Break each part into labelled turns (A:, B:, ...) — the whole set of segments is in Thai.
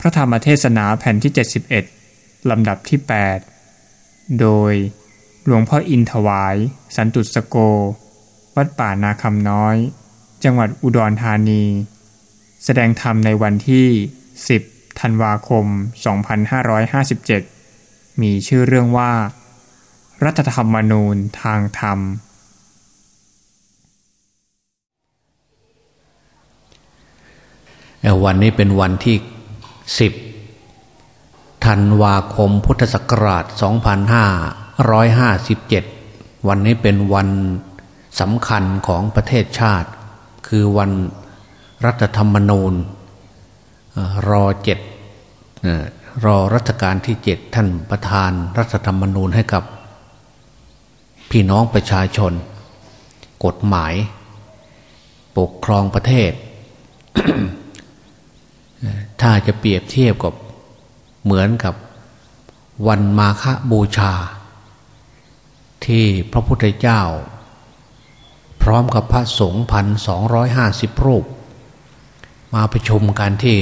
A: พระธรรมเทศนาแผ่นที่ 71 ลำดับที่ 8 โดยหลวงพ่ออินถวาย สันตุสโก วัดป่านาคำน้อย จังหวัดอุดรธานี แสดงธรรมในวันที่ 10 ธันวาคม 2557 มีชื่อเรื่องว่า รัฐธรรมนูญทางธรรม
B: วันนี้เป็นวันที่ 10ธันวาคมพุทธศักราช 2557 วันนี้เป็นวันสำคัญของประเทศชาติ คือวันรัฐธรรมนูญรอเจ็ดรอรัชกาลที่เจ็ดท่านประธานรัฐธรรมนูญให้กับ พี่น้องประชาชน กฎหมาย ปกครองประเทศ ถ้าจะเปรียบเทียบกับเหมือนกับวันมาฆบูชา ที่พระพุทธเจ้า พร้อมกับพระสงฆ์พันสองร้อยห้าสิบรูป มาประชุมกันที่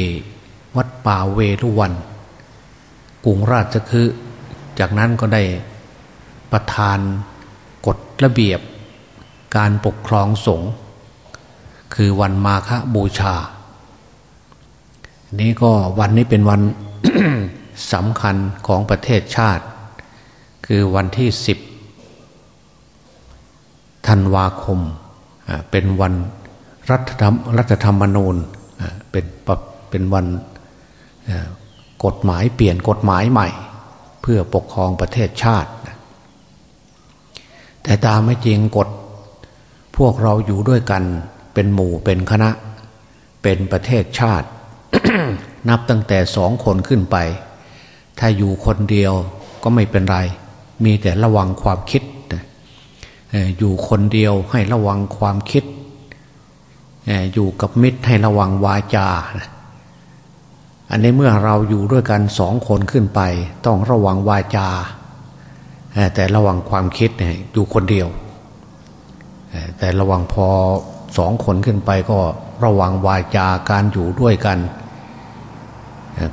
B: วัดป่าเวรุวันกรุงราชคือ จากนั้นก็ได้ประทานกฎระเบียบการปกครองสงฆ์คือวันมาฆบูชา นี้ก็วันนี้เป็นวันสำคัญของประเทศชาติ คือวันที่สิบธันวาคม เป็นวันรัฐธรรมรัฐธรรมนูญเป็นเป็นวันกฎหมายเปลี่ยนกฎหมายใหม่ เพื่อปกครองประเทศชาติ แต่ตามไม่จริงกฎพวกเราอยู่ด้วยกันเป็นหมู่เป็นคณะ เป็นประเทศชาติ นับตั้งแต่สองคนขึ้นไป ถ้าอยู่คนเดียวก็ไม่เป็นไร มีแต่ระวังความคิด อยู่คนเดียวให้ระวังความคิด อยู่กับมิตรให้ระวังวาจา อันนี้เมื่อเราอยู่ด้วยกันสองคนขึ้นไป ต้องระวังวาจา แต่ระวังความคิดอยู่คนเดียว แต่ระวังพอสองคนขึ้นไปก็ระวังวาจาการอยู่ด้วยกัน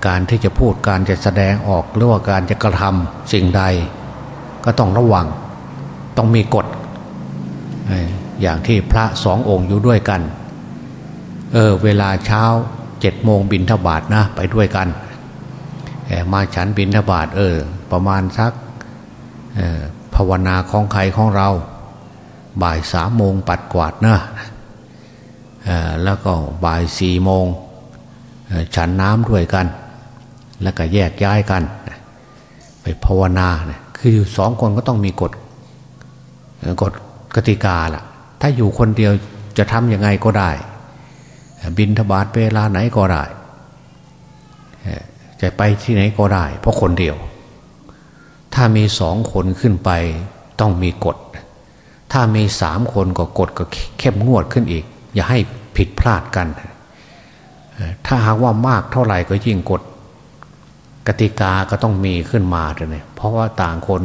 B: การที่จะพูดการจะแสดงออกหรือว่าการจะกระทำสิ่งใด ก็ต้องระวัง ต้องมีกฎอย่างที่พระสององค์อยู่ด้วยกัน เออเวลาเช้าเจ็ดโมงบินทบาทนะไปด้วยกัน มาฉันบินทบาทเออ ประมาณสักภาวนาของใครของเรา บ่ายสามโมงปัดกวาดนะแล้วก็บ่ายสี่โมง ฉันน้ำด้วยกัน แล้วก็แยกย้ายกัน ไปภาวนาเนี่ยคือสองคนก็ต้องมีกฎกฎกติกาล่ะ ถ้าอยู่คนเดียวจะทำยังไงก็ได้ บินทบาทเวลาไหนก็ได้ จะไปที่ไหนก็ได้ เพราะคนเดียว ถ้ามีสองคนขึ้นไปต้องมีกฎ ถ้ามีสามคนก็กฎก็เข้มงวดขึ้นอีก อย่าให้ผิดพลาดกัน ถ้าหากว่ามากเท่าไหร่ก็ยิ่งกฎกติกาก็ต้องมีขึ้นมาเลยเพราะว่าต่างคน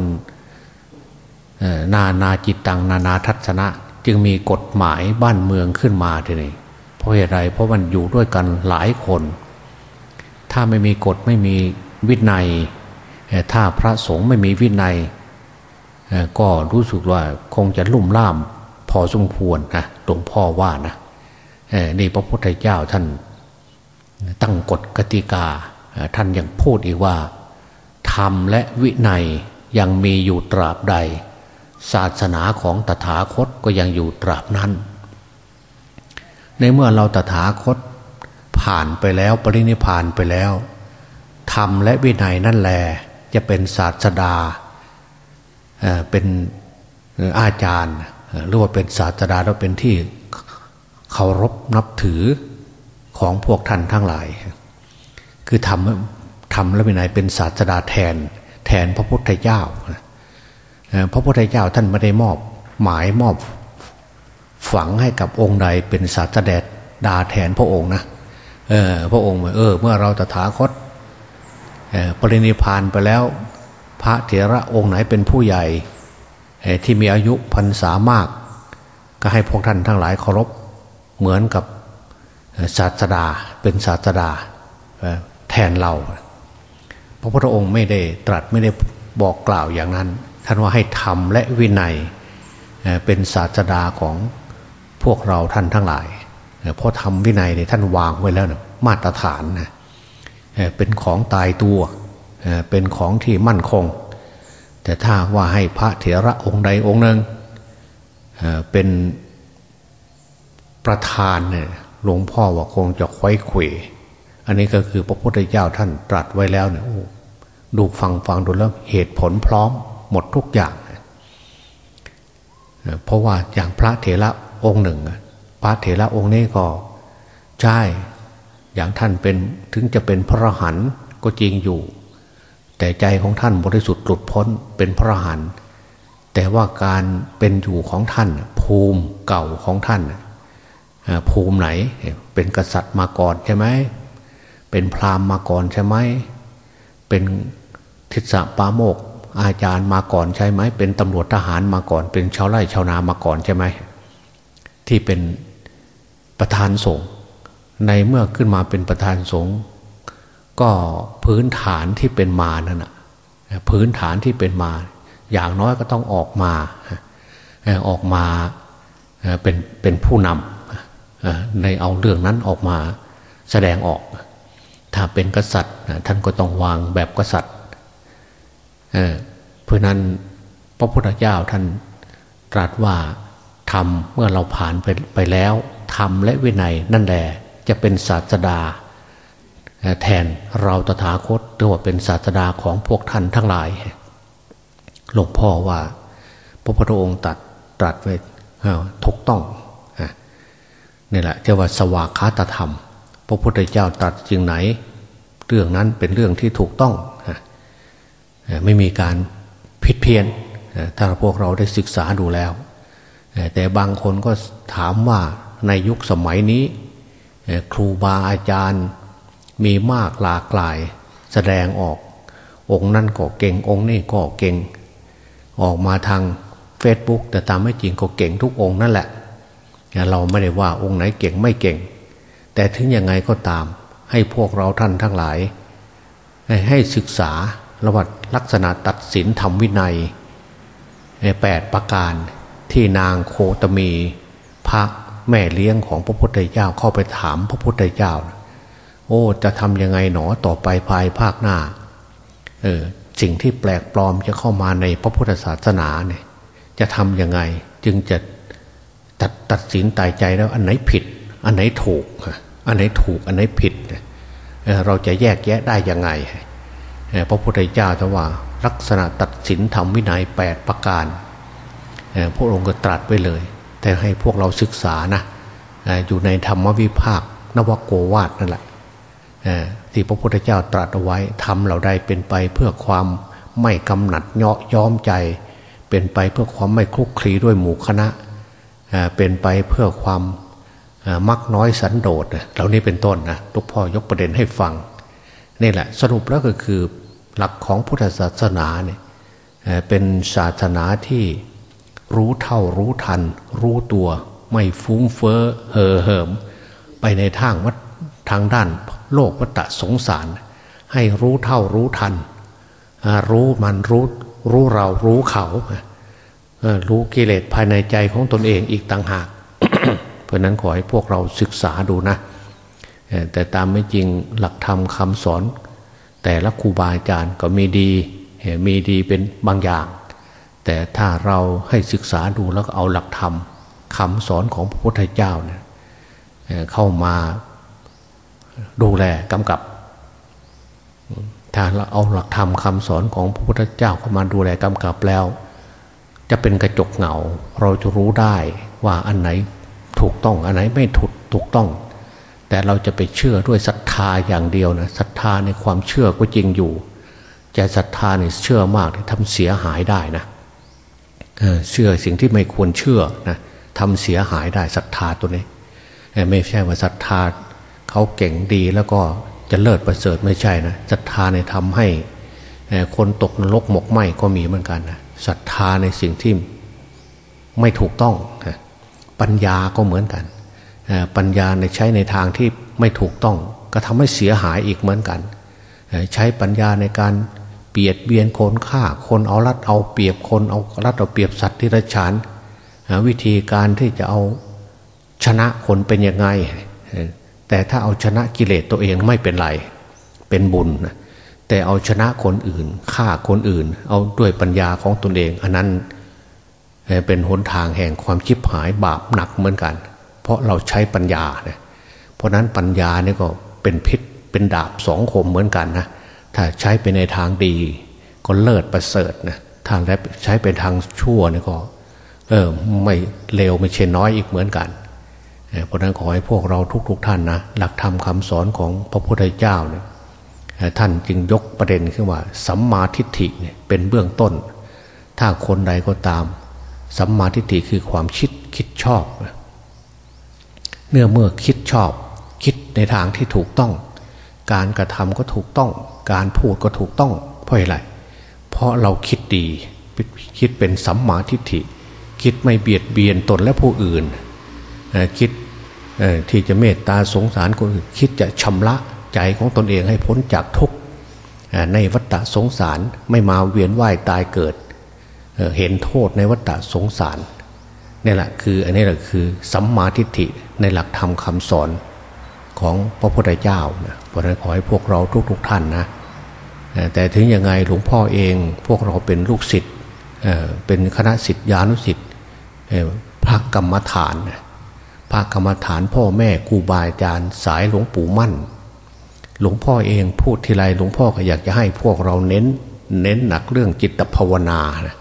B: นานาจิตตังนานาทัศนะ จึงมีกฎหมายบ้านเมืองขึ้นมาเลยเพราะอะไรเพราะมันอยู่ด้วยกันหลายคน ถ้าไม่มีกฎไม่มีวินัย ถ้าพระสงฆ์ไม่มีวินัย ก็รู้สึกว่าคงจะลุ่มล่ามพอสมควรนะหลวงพ่อว่านะนี่พระพุทธเจ้าท่าน ตั้งกฎกติกา ท่านยังพูดอีกว่าธรรมและวินัยยังมีอยู่ตราบใด ศาสนาของตถาคตก็ยังอยู่ตราบนั้น ในเมื่อเราตถาคตผ่านไปแล้วปรินิพานไปแล้วธรรมและวินัยนั่นแหละจะเป็นศาสดาเป็นอาจารย์หรือว่าเป็นศาสดาแล้วเป็นที่เคารพนับถือ ของพวกท่านทั้งหลาย คือทำทำแล้วเป็นไหนเป็นศาสดาแทน แทนพระพุทธเจ้า พระพุทธเจ้าท่านไม่ได้มอบหมายมอบฝังให้กับองค์ใดเป็นศาสดาดาแทนพระองค์นะเออพระองค์เออ เมื่อเราตถาคตปรินิพานไปแล้ว พระเถระองค์ไหนเป็นผู้ใหญ่ที่มีอายุพรรษามาก ก็ให้พวกท่านทั้งหลายเคารพเหมือนกับ ศาสดาเป็นศาสดาแทนเรา พระพุทธองค์ไม่ได้ตรัสไม่ได้บอกกล่าวอย่างนั้น ท่านว่าให้ทำและวินัยเป็นศาสดาของพวกเราท่านทั้งหลายเพราะทำวินัยเนี่ยท่านวางไว้แล้วนะมาตรฐานนะเป็นของตายตัวเป็นของที่มั่นคง แต่ถ้าว่าให้พระเถระองค์ใดองค์หนึ่งเป็นประธานเนี่ย หลวงพ่อว่าคงจะควยเขวอันนี้ก็คือพระพุทธเจ้าท่านตรัสไว้แล้วเนี่ยดูฟังฟังดูแล้วเหตุผลพร้อมหมดทุกอย่าง เพราะว่าอย่างพระเถระองค์หนึ่ง พระเถระองค์นี้ก็ใช่อย่างท่านเป็นถึงจะเป็นพระหันก็จริงอยู่ แต่ใจของท่านบริสุทธิ์หลุดพ้นเป็นพระหันแต่ว่าการเป็นอยู่ของท่าน ภูมิเก่าของท่าน ภูมิไหน เป็นกษัตริย์มาก่อนใช่ไหมเป็นพราหมณ์มาก่อนใช่ไหมเป็นทิศปาโมกอาจารย์มาก่อนใช่ไหม เป็นตำรวจทหารมาก่อน เป็นชาวไร่ชาวนามาก่อนใช่ไหมที่เป็นประธานสงฆ์ในเมื่อขึ้นมาเป็นประธานสงฆ์ก็พื้นฐานที่เป็นมานั่นแหะพื้นฐานที่เป็นมา อย่างน้อยก็ต้องออกมาออกมาเป็นเป็นผู้นำ ในเอาเรื่องนั้นออกมาแสดงออก ถ้าเป็นกษัตริย์ท่านก็ต้องวางแบบกษัตริย์เพราะนั้นพระพุทธเจ้าท่านตรัสว่าทำเมื่อเราผ่านไปไปแล้วทำและวินัยนั่นแหละจะเป็นศาสดา แทนเราตถาคตหรือว่าเป็นศาสดาของพวกท่านทั้งหลายหลวงพ่อว่า พระพุทธองค์ตัดตรัสไว้ถูกต้อง นี่แหละจะว่าสวากขาตธรรม พระพุทธเจ้าตรัสจึงไหน เรื่องนั้นเป็นเรื่องที่ถูกต้องไม่มีการผิดเพี้ยนถ้าพวกเราได้ศึกษาดูแล้ว แต่บางคนก็ถามว่าในยุคสมัยนี้ ครูบาอาจารย์มีมากหลากหลายแสดงออก องค์นั่นก็เก่ง องค์นี่ก็เก่ง ออกมาทางเฟซบุ๊กแต่ตามไม่จริงก็เก่งทุกองค์นั่นแหละ เราไม่ได้ว่าองค์ไหนเก่งไม่เก่ง แต่ถึงยังไงก็ตาม ให้พวกเราท่านทั้งหลาย ให้ศึกษาระวัดลักษณะตัดสินธรรมวินัยแปดประการที่นางโคตมีพระแม่เลี้ยงของพระพุทธเจ้าเข้าไปถามพระพุทธเจ้า โอ้ จะทำยังไงหนอต่อไปภายภาคหน้า เออสิ่งที่แปลกปลอมจะเข้ามาในพระพุทธศาสนาเนี่ย จะทำยังไงจึงจะ ตัดตัดสินตายใจแล้วอันไหนผิด อันไหนถูก อันไหนถูกอันไหนผิด เราจะแยกแยะได้ยังไงพระพุทธเจ้าจะว่า ลักษณะตัดสินธรรมวินัยแปดประการพระองค์ก็ตรัสไว้เลย แต่ให้พวกเราศึกษานะอยู่ในธรรมวิภาคนวโกวาดนั่นแหละที่พระพุทธเจ้าตรัสเอาไว้ทำเราได้เป็นไปเพื่อความไม่กำหนัดเนาะย้อมใจ เป็นไปเพื่อความไม่คลุกคลีด้วยหมู่คณะ เป็นไปเพื่อความมักน้อยสันโดษเหล่านี้เป็นต้นนะทุกพ่อยกประเด็นให้ฟังนี่แหละสรุปแล้วก็คือหลักของพุทธศาสนาเนี่ยเป็นศาสนาที่รู้เท่ารู้ทัน รู้ตัวไม่ฟุ้งเฟ้อเห่อเหิม ไปในทางวัดทางด้านโลกวัฏสงสาร ให้รู้เท่ารู้ทัน รู้มันรู้รู้เรารู้เขา รู้กิเลสภายในใจของตนเองอีกต่างหาก เพราะนั้นขอให้พวกเราศึกษาดูนะ แต่ตามไม่จริงหลักธรรมคำสอน แต่ละครูบาอาจารย์ก็มีดีมีดีเป็นบางอย่าง แต่ถ้าเราให้ศึกษาดูแล้วก็เอาหลักธรรมคำสอนของพระพุทธเจ้าเนี่ยเข้ามาดูแลกำกับ ถ้าเราเอาหลักธรรมคำสอนของพระพุทธเจ้าเข้ามาดูแลกำกับแล้ว จะเป็นกระจกเงา เราจะรู้ได้ว่าอันไหนถูกต้องอันไหนไม่ถูกถูกต้อง แต่เราจะไปเชื่อด้วยศรัทธาอย่างเดียวนะศรัทธาในความเชื่อก็จริงอยู่ใจศรัทธาเนี่ยเชื่อมากทำเสียหายได้นะเเชื่อสิ่งที่ไม่ควรเชื่อนะทำเสียหายได้ศรัทธาตัวนี้ ไม่ใช่ว่าศรัทธาเขาเก่งดีแล้วก็จะเลิศประเสริฐไม่ใช่นะศรัทธาในทำให้คนตกนรกหมกไหมก็มีเหมือนกันนะ ศรัทธาในสิ่งที่ไม่ถูกต้อง ปัญญาก็เหมือนกัน ปัญญาในใช้ในทางที่ไม่ถูกต้อง ก็ทำให้เสียหายอีกเหมือนกัน ใช้ปัญญาในการเบียดเบียนคนฆ่า คนเอารัดเอาเปรียบคนเอารัดเอาเปรียบสัตว์ที่ระชานวิธีการที่จะเอาชนะคนเป็นยังไง แต่ถ้าเอาชนะกิเลสตัวเองไม่เป็นไร เป็นบุญ แต่เอาชนะคนอื่นฆ่าคนอื่น เอาด้วยปัญญาของตนเอง อันนั้นเป็นหนทางแห่งความชิบหายบาปหนักเหมือนกัน เพราะเราใช้ปัญญาเนี่ยเพราะนั้นปัญญาเนี่ยก็เป็นพิษเป็นดาบสองคมเหมือนกันนะถ้าใช้ไปในทางดีก็เลิศประเสริฐนะทางแล้วใช้เป็นทางชั่วเนี่ยก็เออไม่เลวไม่เช่นน้อยอีกเหมือนกันเพราะนั้นขอให้พวกเราทุกๆทท่านนะหลักธรรมคาสอนของพระพุทธเจ้าเนี่ย ท่านจึงยกประเด็นขึ้นว่าสัมมาทิฏฐิเนี่ยเป็นเบื้องต้น ถ้าคนใดก็ตาม สัมมาทิฏฐิคือความคิดคิดชอบเนื่อเมื่อคิดชอบ คิดในทางที่ถูกต้อง การกระทำก็ถูกต้อง การพูดก็ถูกต้อง เพราะอะไรเพราะเราคิดดีคิดเป็นสัมมาทิฏฐิ คิดไม่เบียดเบียนตนและผู้อื่น คิดที่จะเมตตาสงสารคนอื่นคิดจะชำระ ใจของตนเองให้พ้นจากทุกข์ในวัฏสงสารไม่มาเวียนว่ายตายเกิดเห็นโทษในวัฏสงสารนี่แหละคืออันนี้แหละคือสัมมาทิฏฐิในหลักธรรมคำสอนของพระพุทธเจ้านะเพราะนั้นขอให้พวกเราทุกๆทท่านนะแต่ถึงยังไงหลวงพ่อเองพวกเราเป็นลูกศิษย์เป็นคณะศิษยานุศิษย์พระกรรมฐานพระกรรมฐานพ่อแม่ครูบาอาจารย์สายหลวงปู่มั่น หลวงพ่อเองพูดทีไรหลวงพ่อก็อยากจะให้พวกเราเน้น เน้นหนักเรื่องจิตภาวนานะ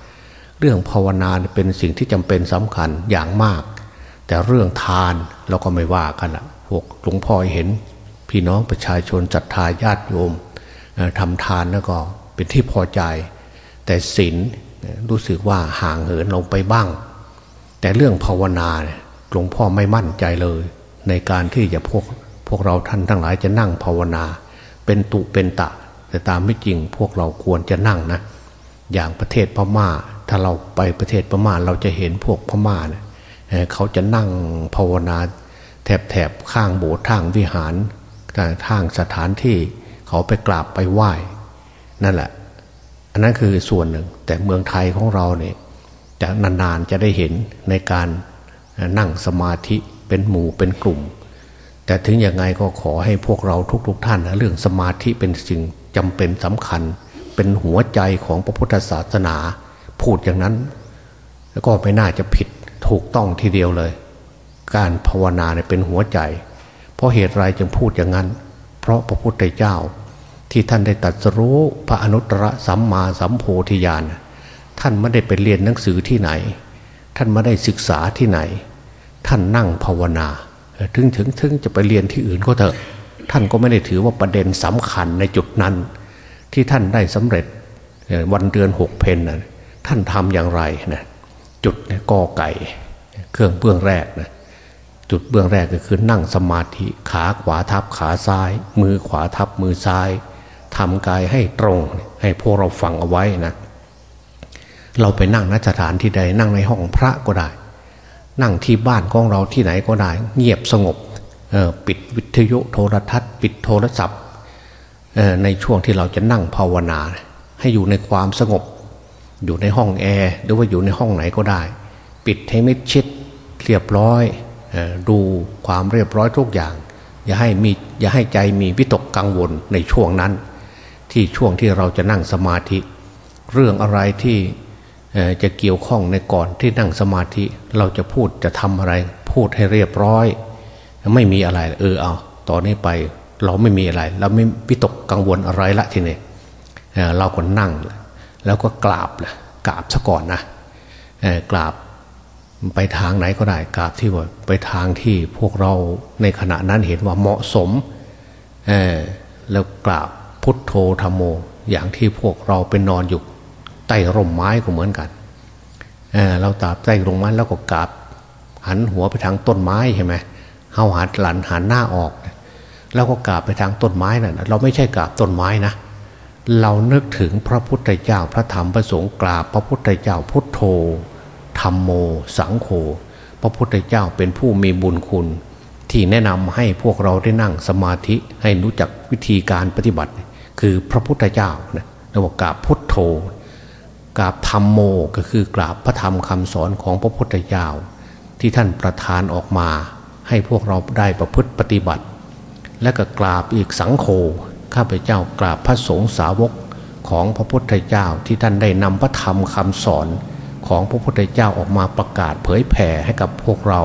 B: เรื่องภาวนาเป็นสิ่งที่จำเป็นสำคัญอย่างมาก แต่เรื่องทานเราก็ไม่ว่ากันละพวกหลวงพ่อเห็น พี่น้องประชาชนจัดทาญาติโยมทำทานแล้วก็เป็นที่พอใจ แต่ศีลรู้สึกว่าห่างเหินลงไปบ้าง แต่เรื่องภาวนาหลวงพ่อไม่มั่นใจเลย ในการที่จะพวก พวกเราท่านทั้งหลายจะนั่งภาวนา เป็นตุเป็นตะ แต่ตามไม่จริงพวกเราควรจะนั่งนะ อย่างประเทศพม่า ถ้าเราไปประเทศพม่าเราจะเห็นพวกพม่าเนี่ยเขาจะนั่งภาวนา แถบแถบข้างโบสถ์ทางวิหารทางสถานที่เขาไปกราบไปไหว้ นั่นแหละ อันนั้นคือส่วนหนึ่ง แต่เมืองไทยของเราเนี่ยจะนานๆจะได้เห็นในการนั่งสมาธิเป็นหมู่เป็นกลุ่ม แต่ถึงยังไงก็ขอให้พวกเราทุกๆทท่านนะเรื่องสมาธิเป็นสิ่งจำเป็นสำคัญ เป็นหัวใจของพระพุทธศาสนา พูดอย่างนั้น แล้วก็ไม่น่าจะผิดถูกต้องทีเดียวเลย การภาวนาเนี่ยเป็นหัวใจ เพราะเหตุไรจึงพูดอย่างนั้น เพราะพระพุทธเจ้า ที่ท่านได้ตัดรู้พระอนุตตรสัมมาสัมโพธิญาณท่านไม่ได้ไปเรียนหนังสือที่ไหน ท่านไม่ได้ศึกษาที่ไหน ท่านนั่งภาวนา ถึงถึงถึงจะไปเรียนที่อื่นก็เถอะ ท่านก็ไม่ได้ถือว่าประเด็นสำคัญในจุดนั้น ที่ท่านได้สำเร็จวันเดือนหกเพนนะท่านทำอย่างไรนะจุดกอไก่ เครื่องเบื้องแรกนะจุดเบื้องแรกก็คือนั่งสมาธิขาขวาทับขาซ้าย มือขวาทับมือซ้ายทำกายให้ตรงให้พวกเราฟังเอาไว้นะ เราไปนั่งนัสถานที่ใดนั่งในห้องพระก็ได้ นั่งที่บ้านของเราที่ไหนก็ได้ เงียบสงบปิดวิทยุโทรทัศน์ ปิดโทรศัพท์ในช่วงที่เราจะนั่งภาวนา ให้อยู่ในความสงบ อยู่ในห้องแอร์หรือว่าอยู่ในห้องไหนก็ได้ ปิดให้มิดชิดเรียบร้อยดูความเรียบร้อยทุกอย่าง อย่าให้มีอย่าให้ใจมีวิตกกังวลในช่วงนั้น ที่ช่วงที่เราจะนั่งสมาธิ เรื่องอะไรที่ จะเกี่ยวข้องในก่อนที่นั่งสมาธิ เราจะพูดจะทำอะไร พูดให้เรียบร้อย ไม่มีอะไร เออเอาตอนนี้ไปเราไม่มีอะไร เราไม่พิตกกังวลอะไรละทีนี้เราก็นั่ง แล้วก็กราบละกราบซะก่อนนะกราบไปทางไหนก็ได้กราบที่ว่าไปทางที่พวกเราในขณะนั้นเห็นว่าเหมาะสมแล้วกราบพุทโธธรรมโม อย่างที่พวกเราเป็นนอนอยู่ ใต้ร่มไม้ก็เหมือนกันเเราตาบใต้ร่มไม้แล้วก็กราบหันหัวไปทางต้นไม้ใช่ไหมเฮาหันหลันหันหน้าออกแล้วก็กราบไปทางต้นไม้นั่นเราไม่ใช่กราบต้นไม้นะ เรานึกถึงพระพุทธเจ้าพระธรรมพระสงฆ์กราบพระพุทธเจ้าพุทโธธรรมโม สังโฆพระพุทธเจ้าเป็นผู้มีบุญคุณ ที่แนะนำให้พวกเราได้นั่งสมาธิให้รู้จักวิธีการปฏิบัติ คือพระพุทธเจ้านะเราบอกกราบพุทโธ กราบธรรมโมก็คือกราบพระธรรมคำสอนของพระพุทธเจ้าที่ท่านประทานออกมา ให้พวกเราได้ประพฤติปฏิบัติ และก็กราบอีกสังโฆข้าพเจ้ากราบพระสงฆ์สาวกของพระพุทธเจ้าที่ท่านได้นำพระธรรมคำสอนของพระพุทธเจ้าออกมาประกาศเผยแผ่ให้กับพวกเรา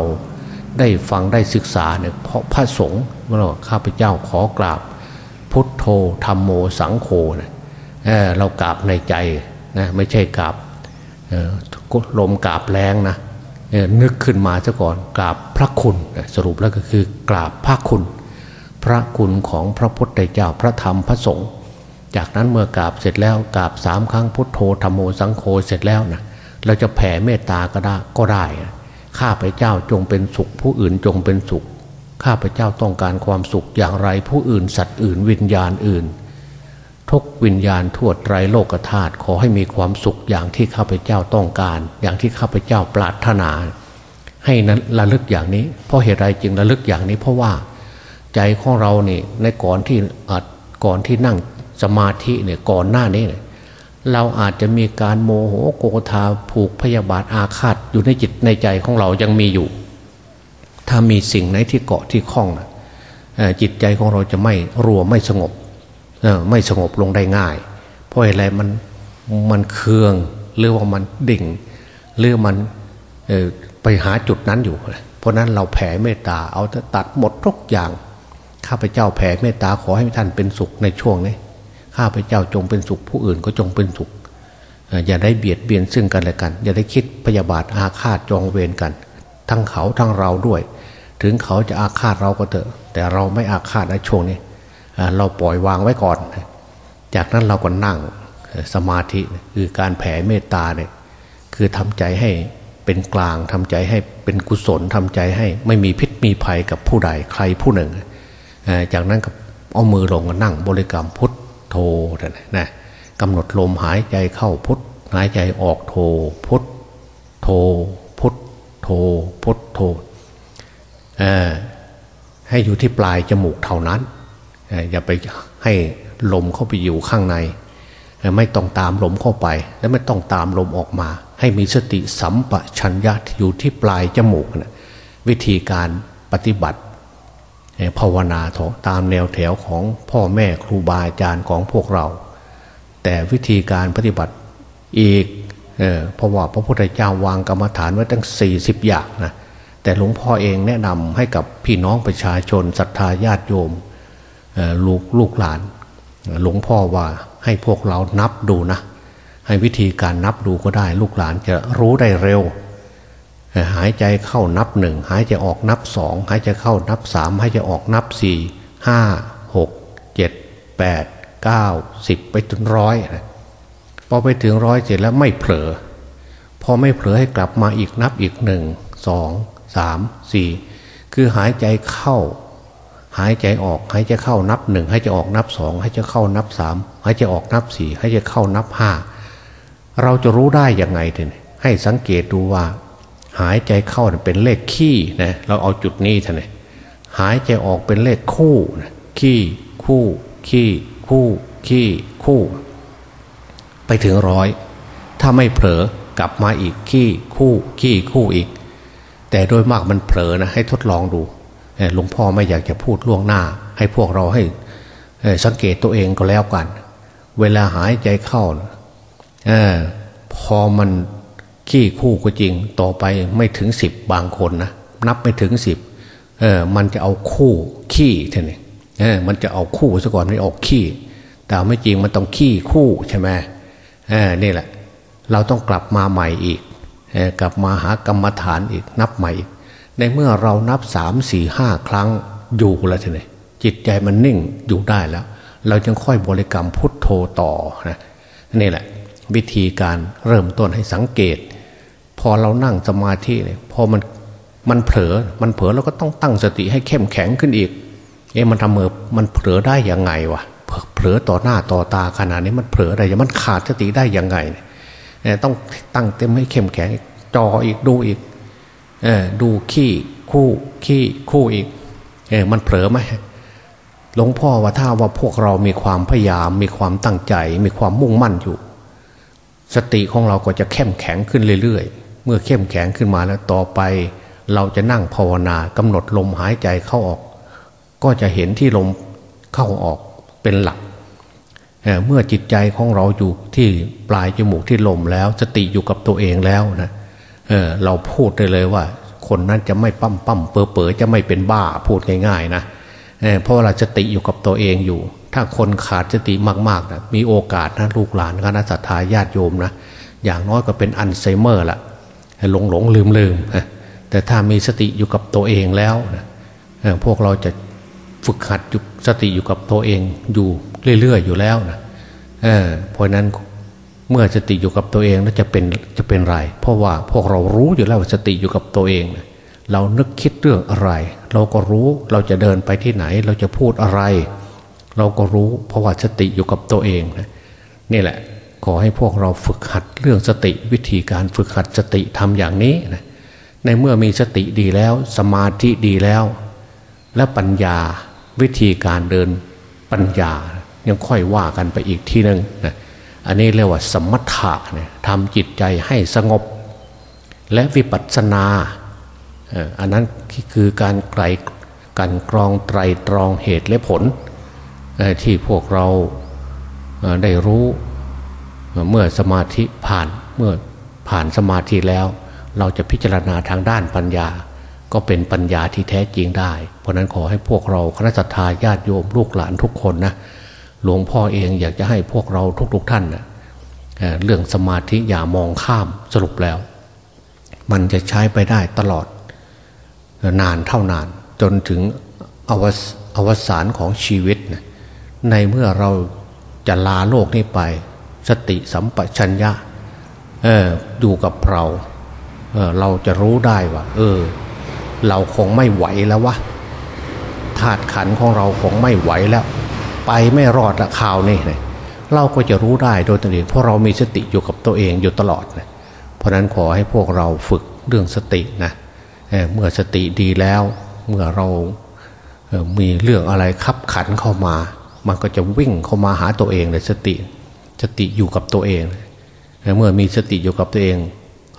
B: ได้ฟังได้ศึกษาเนี่ยเพราะพระสงฆ์เมื่อข้าพเจ้าขอกราบ พุทโธธรรมโมสังโฆนะเเรากราบในใจ นะไม่ใช่กราบลมกราบแรงนะนึกขึ้นมาซะก่อนกราบพระคุณสรุปแล้วก็คือกราบพระคุณ พระคุณของพระพุทธเจ้าพระธรรมพระสงฆ์จากนั้นเมื่อกราบเสร็จแล้วกราบสามครั้งพุทโธธรรมโมสังโฆเสร็จแล้วนะเราจะแผ่เมตตาก็ได้ก็ได้ข้าพเจ้าจงเป็นสุข ผู้อื่นจงเป็นสุข ข้าพเจ้าต้องการความสุขอย่างไร ผู้อื่นสัตว์อื่นวิญญาณอื่น ทุกวิญญาณทั่วไตรโลกธาตุขอให้มีความสุขอย่างที่ข้าพเจ้าต้องการ อย่างที่ข้าพเจ้าปรารถนา ให้นั้นระลึกอย่างนี้ เพราะเหตุไรจึงระลึกอย่างนี้ เพราะว่าใจของเราเนี่ยในก่อนที่ก่อนที่นั่งสมาธิเนี่ยก่อนหน้านี้เนี่ยเราอาจจะมีการโมโหโกธาผูกพยาบาทอาฆาตอยู่ในจิตในใจของเรายังมีอยู่ ถ้ามีสิ่งไหนที่เกาะที่คล้องจิตใจของเราจะไม่รัวไม่สงบ ไม่สงบลงได้ง่าย เพราะอะไรมันมันเคืองหรือว่ามันดิ่ง หรือมันไปหาจุดนั้นอยู่ เพราะนั้นเราแผ่เมตตาเอาตัดหมดทุกอย่าง ข้าพเจ้าแผ่เมตตาขอให้ท่านเป็นสุขในช่วงนี้ ข้าพเจ้าจงเป็นสุขผู้อื่นก็จงเป็นสุข อย่าได้เบียดเบียนซึ่งกันและกัน อย่าได้คิดพยาบาทอาฆาตจองเวรกัน ทั้งเขาทั้งเราด้วย ถึงเขาจะอาฆาตเราก็เถอะ แต่เราไม่อาฆาตในช่วงนี้ เราปล่อยวางไว้ก่อน จากนั้นเราก็นั่งสมาธิคือการแผ่เมตตาเนี่ยคือทำใจให้เป็นกลางทำใจให้เป็นกุศลทำใจให้ไม่มีพิษมีภัยกับผู้ใดใครผู้หนึ่ง จากนั้นก็เอามือลงนั่งบริกรรมพุทโทนะกำหนดลมหายใจเข้าพุทหายใจออกโทพุทโทพุทโทพุทโทให้อยู่ที่ปลายจมูกเท่านั้น อย่าไปให้ลมเข้าไปอยู่ข้างใน ไม่ต้องตามลมเข้าไป และไม่ต้องตามลมออกมา ให้มีสติสัมปชัญญะอยู่ที่ปลายจมูกนะวิธีการปฏิบัติภาวนาตามแนวแถวของพ่อแม่ครูบาอาจารย์ของพวกเรา แต่วิธีการปฏิบัติอีกเเพราะว่าพระพุทธเจ้าวางกรรมฐานไว้ตั้ง 40 อย่างนะแต่หลวงพ่อเองแนะนำให้กับพี่น้องประชาชนศรัทธาญาติโยม ลูกลูกหลาน หลวงพ่อว่าให้พวกเรานับดูนะ ให้วิธีการนับดูก็ได้ ลูกหลานจะรู้ได้เร็ว หายใจเข้านับหนึ่งหายใจออกนับสองหายใจเข้านับสามหายใจออกนับสี่ห้าหกเจ็ดแปดเก้าสิบไปถึงร้อยพอไปถึงร้อยเสร็จแล้วไม่เผลอ พอไม่เผลอให้กลับมาอีกนับอีกหนึ่งสองสามสี่คือหายใจเข้า หายใจออกหายใจเข้านับหนึ่งหายใจออกนับสองหายใจเข้านับสามหายใจออกนับสี่หายใจเข้านับห้าเราจะรู้ได้ยังไงเนี่ยให้สังเกตดูว่า หายใจเข้าเป็นเลขขี้นะเราเอาจุดนี้ท่านเลยหายใจออกเป็นเลขคู่นะขี้คู่ขี้คู่ขี้คู่ ไปถึงร้อยถ้าไม่เผลอกลับมาอีกขี้คู่ขี้คู่อีก แต่โดยมากมันเผลอนะให้ทดลองดู หลวงพ่อไม่อยากจะพูดล่วงหน้า ให้พวกเราให้สังเกตตัวเองก็แล้วกัน เวลาหายใจเข้าอพอมันขี้คู่ก็จริงต่อไปไม่ถึงสิบบางคนนะนับไม่ถึงสิบเออมันจะเอาคู่ขี้ท่านี่เออมันจะเอาคู่ซะก่อนไม่ออกขี้ แต่ไม่จริงมันต้องขี้คู่ใช่ไหมเออนี่แหละ เราต้องกลับมาใหม่อีกกลับมาหากรรมฐานอีกนับใหม่อีก ในเมื่อเรานับสามสี่ห้าครั้งอยู่แล้วท่านนี่จิตใจมันนิ่งอยู่ได้แล้ว เราจึงค่อยบริกรรมพุทโธต่อนะนี่แหละ วิธีการเริ่มต้นให้สังเกต พอเรานั่งสมาธิเนี่ยพอมันมันเผลอมันเผลอเราก็ต้องตั้งสติให้เข้มแข็งขึ้นอีกเอ๊ะมันทำเมือมันเผลอได้ยังไงวะเผลอต่อหน้าต่อตาขนาดนี้มันเผลออะไรมันขาดสติได้ยังไงเนี่ยต้องตั้งเต็มให้เข้มแข็งจออีกดูอีก เออดูขี้คู่ขี้คู่อีกเออมันเผลอไหมหลวงพ่อว่าถ้าว่าพวกเรามีความพยายาม มีความตั้งใจ มีความมุ่งมั่นอยู่ สติของเราก็จะเข้มแข็งขึ้นเรื่อยๆ เมื่อเข้มแข็งขึ้นมาแล้วต่อไป เราจะนั่งภาวนากำหนดลมหายใจเข้าออก ก็จะเห็นที่ลมเข้าออกเป็นหลักเเมื่อจิตใจของเราอยู่ที่ปลายจมูกที่ลมแล้ว สติอยู่กับตัวเองแล้วนะ เเราพูดได้เลยว่า คนนั้นจะไม่ปั้มปั้มเปอเปอจะไม่เป็นบ้าพูดง่าย ๆ นะเเพราะเราสติอยู่กับตัวเองอยู่ ถ้าคนขาดสติมากๆนะมีโอกาสนะลูกหลานคณะสัตยาญาติโยมนะอย่างน้อยก็เป็นอัลไซเมอร์ละหลงหลงลืมลืมแต่ถ้ามีสติอยู่กับตัวเองแล้วนะพวกเราจะฝึกหัดสติอยู่กับตัวเองอยู่เรื่อยๆอยู่แล้วนะเเพราะนั้น เมื่อสติอยู่กับตัวเองแล้วจะเป็นจะเป็นไร เพราะว่าพวกเรารู้อยู่แล้วว่าสติอยู่กับตัวเอง เรานึกคิดเรื่องอะไร เราก็รู้เราจะเดินไปที่ไหน เราจะพูดอะไร เราก็รู้ เพราะว่าสติอยู่กับตัวเองนะนี่แหละ ขอให้พวกเราฝึกหัดเรื่องสติวิธีการฝึกหัดสติทำอย่างนี้นะในเมื่อมีสติดีแล้ว สมาธิดีแล้ว และปัญญาวิธีการเดินปัญญายังค่อยว่ากันไปอีกทีหนึ่งนะ อันนี้เรียกว่าสมถะเนี่ยทำจิตใจให้สงบ และวิปัสสนาอันนั้นคือการไกลการกรองไตรตรองเหตุและผล ที่พวกเราได้รู้เมื่อสมาธิผ่านเมื่อผ่านสมาธิแล้ว เราจะพิจารณาทางด้านปัญญา ก็เป็นปัญญาที่แท้จริงได้ เพราะนั้นขอให้พวกเราคณะสัตยาญาติโยมลูกหลานทุกคนนะ หลวงพ่อเองอยากจะให้พวกเราทุกๆทท่านนะเรื่องสมาธิอย่ามองข้ามสรุปแล้ว มันจะใช้ไปได้ตลอด นานเท่านาน จนถึงอวอวสานของชีวิตนะในเมื่อเราจะลาโลกนี้ไป สติสัมปชัญญะอออยู่กับเราเเราจะรู้ได้ว่า เออ เราคงไม่ไหวแล้ววะธาตุขันของเราคงไม่ไหวแล้ว ไปไม่รอดละข่าวนี่นะเราก็จะรู้ได้โดยตัวเองเพราะเรามีสติอยู่กับตัวเองอยู่ตลอดนะเพราะนั้นขอให้พวกเราฝึกเรื่องสตินะเมื่อสติดีแล้ว เมื่อเรามีเรื่องอะไรขับขันเข้ามา มันก็จะวิ่งเข้ามาหาตัวเองเลยสติสติอยู่กับตัวเอง เมื่อมีสติอยู่กับตัวเอง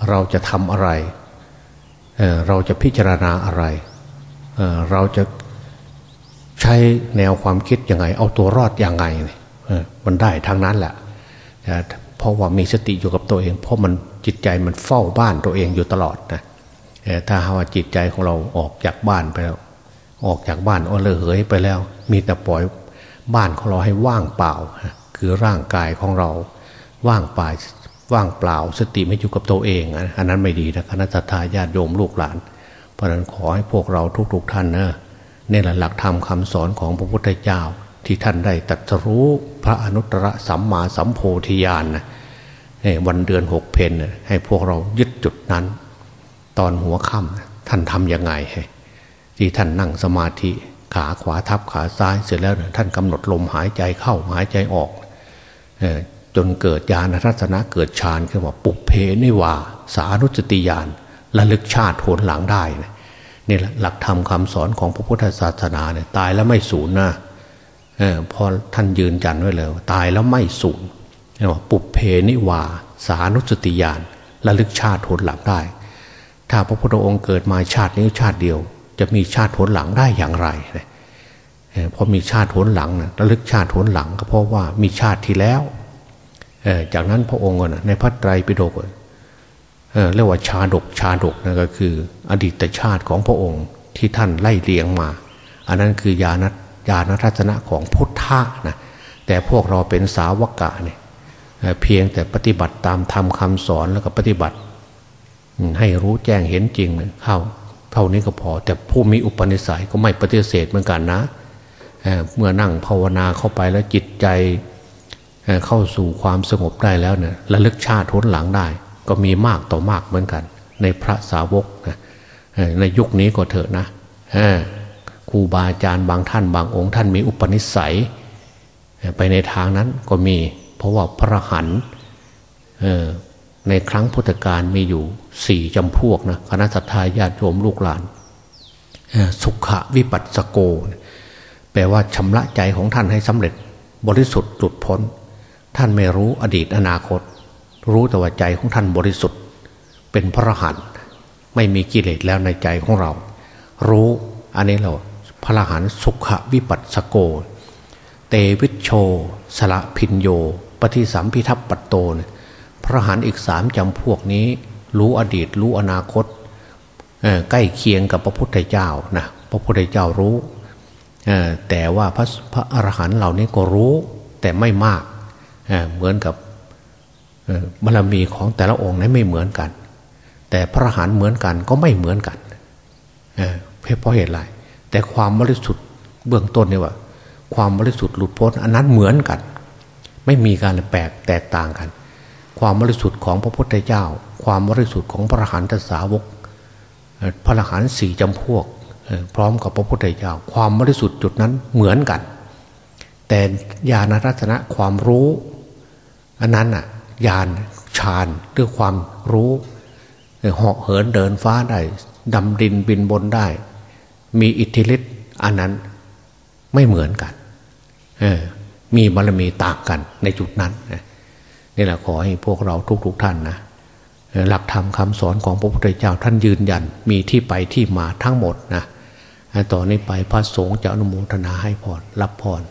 B: เราจะทำอะไรเเราจะพิจารณาอะไรเเราจะ ใช้แนวความคิดยังไง เอาตัวรอดยังไงมันได้ทางนั้นแหละเพราะว่ามีสติอยู่กับตัวเอง เพราะมันจิตใจมันเฝ้าบ้านตัวเองอยู่ตลอดนะถ้าหาว่าจิตใจของเราออกจากบ้านไปแล้ว ออกจากบ้านอ้อเลยเหยไปแล้ว มีแต่ปล่อยบ้านของเราให้ว่างเปล่า คือร่างกายของเราว่างเปล่าว่างเปล่า สติไม่อยู่กับตัวเองอันนั้นไม่ดีนะคณะทาญาติโยมลูกหลาน เพราะนั้นขอให้พวกเราทุกๆทท่านนะ นี่แหละหลักธรรมคาสอนของพระพุทธเจ้า ที่ท่านได้ตรัสรู้พระอนุตตรสัมมาสัมโพธิญาณนะวันเดือนหกเพนให้พวกเรายึดจุดนั้น ตอนหัวค่ำท่านทำยังไงที่ท่านนั่งสมาธิขาขวาทับขาซ้ายเสร็จแล้วท่านกำหนดลมหายใจเข้าหายใจออกจนเกิดญาณทัศนะเกิดฌานขึ้นว่าปุเพนิวา สานุสติญาณระลึกชาติโหนหลังได้ นี่แหละหลักธรรมคาสอนของพระพุทธศาสนาเนี่ยตายแล้วไม่สูญนะพอท่านยืนยันไว้เลยตายแล้วไม่สูญว่าปุเพนิวา สานุสติญาณระลึกชาติโหนหลังได้ ถ้าพระพุทธองค์เกิดมาชาตินี้ชาติเดียว จะมีชาติผลหลังได้อย่างไรเพราะมีชาติผลหลังนะระลึกชาติผลหลังก็เพราะว่ามีชาติที่แล้วจากนั้นพระองค์ในพระไตรปิฎก เรียกว่าชาดกชาดกนะก็คือ อดีตชาติของพระองค์ที่ท่านไล่เลียงมา อันนั้นคือญาณญาณทัศนะของพุทธะนะแต่พวกเราเป็นสาวกะเนี่ยเพียงแต่ปฏิบัติตามธรรมคาสอนแล้วก็ปฏิบัติ ให้รู้แจ้งเห็นจริงเข้าเท่านี้ก็พอ แต่ผู้มีอุปนิสัยก็ไม่ปฏิเสธเหมือนกันนะเเมื่อนั่งภาวนาเข้าไปแล้วจิตใจเข้าสู่ความสงบได้แล้วเนี่ยระลึกชาติทุนหลังได้ ก็มีมากต่อมากเหมือนกัน ในพระสาวกนะในยุคนี้ก็เถอะนะครูบาอาจารย์บางท่านบางองค์ท่านมีอุปนิสัย ไปในทางนั้นก็มี เพราะว่าพระหันในครั้งพุทธกาลมีอยู่สี่จำพวกนะคณะสัตยาญาติโยมลูกหลาน สุขวิปัสสโก แปลว่าชำระใจของท่านให้สำเร็จบริสุทธิ์หลุดพ้น ท่านไม่รู้อดีตอนาคต รู้แต่ว่าใจของท่านบริสุทธิ์ เป็นพระหันไม่มีกิเลสแล้วในใจของเรา รู้อันนี้เราพระหันสุขวิปัสสโก เตวิชโช สละพินโย ปฏิสัมพิทัพปัตโตนพระหันอีกสามจำพวกนี้ รู้อดีตรู้อนาคตใกล้เคียงกับพระพุทธเจ้านะพระพุทธเจ้ารู้แต่ว่าพระพระอรหันต์เหล่านี้ก็รู้แต่ไม่มากเเหมือนกับ บารมีของแต่ละองค์นั้นไม่เหมือนกัน แต่พระอรหันเหมือนกันก็ไม่เหมือนกันเพราะเหตุไรแต่ความบริสุทธิ์เบื้องต้นเนี่ยว่า ความบริสุทธิ์หลุดพ้นอันนั้นเหมือนกัน ไม่มีการแปลกแตกต่างกัน ความบริสุทธิ์ของพระพุทธเจ้า ความบริสุทธิ์ของพระอรหันตสาวกพระอรหันสี่จำพวกพร้อมกับพระพุทธเจ้า ความบริสุทธิ์จุดนั้นเหมือนกัน แต่ญาณรัตนะความรู้อันนั้นอะ ญาณฌานเรื่องความรู้เหาะเหินเดินฟ้าได้ดำดินบินบนได้ มีอิทธิฤทธิ์อันนั้นไม่เหมือนกันมีบารมีต่างกันในจุดนั้นนี่แหละขอให้พวกเราทุกๆทท่านนะหลักธรรมคำสอนของพระพุทธเจ้าท่านยืนยัน มีที่ไปที่มาทั้งหมดนะต่อนนี้ไปพระสงฆ์จะอนุโมทนาให้พรรับพร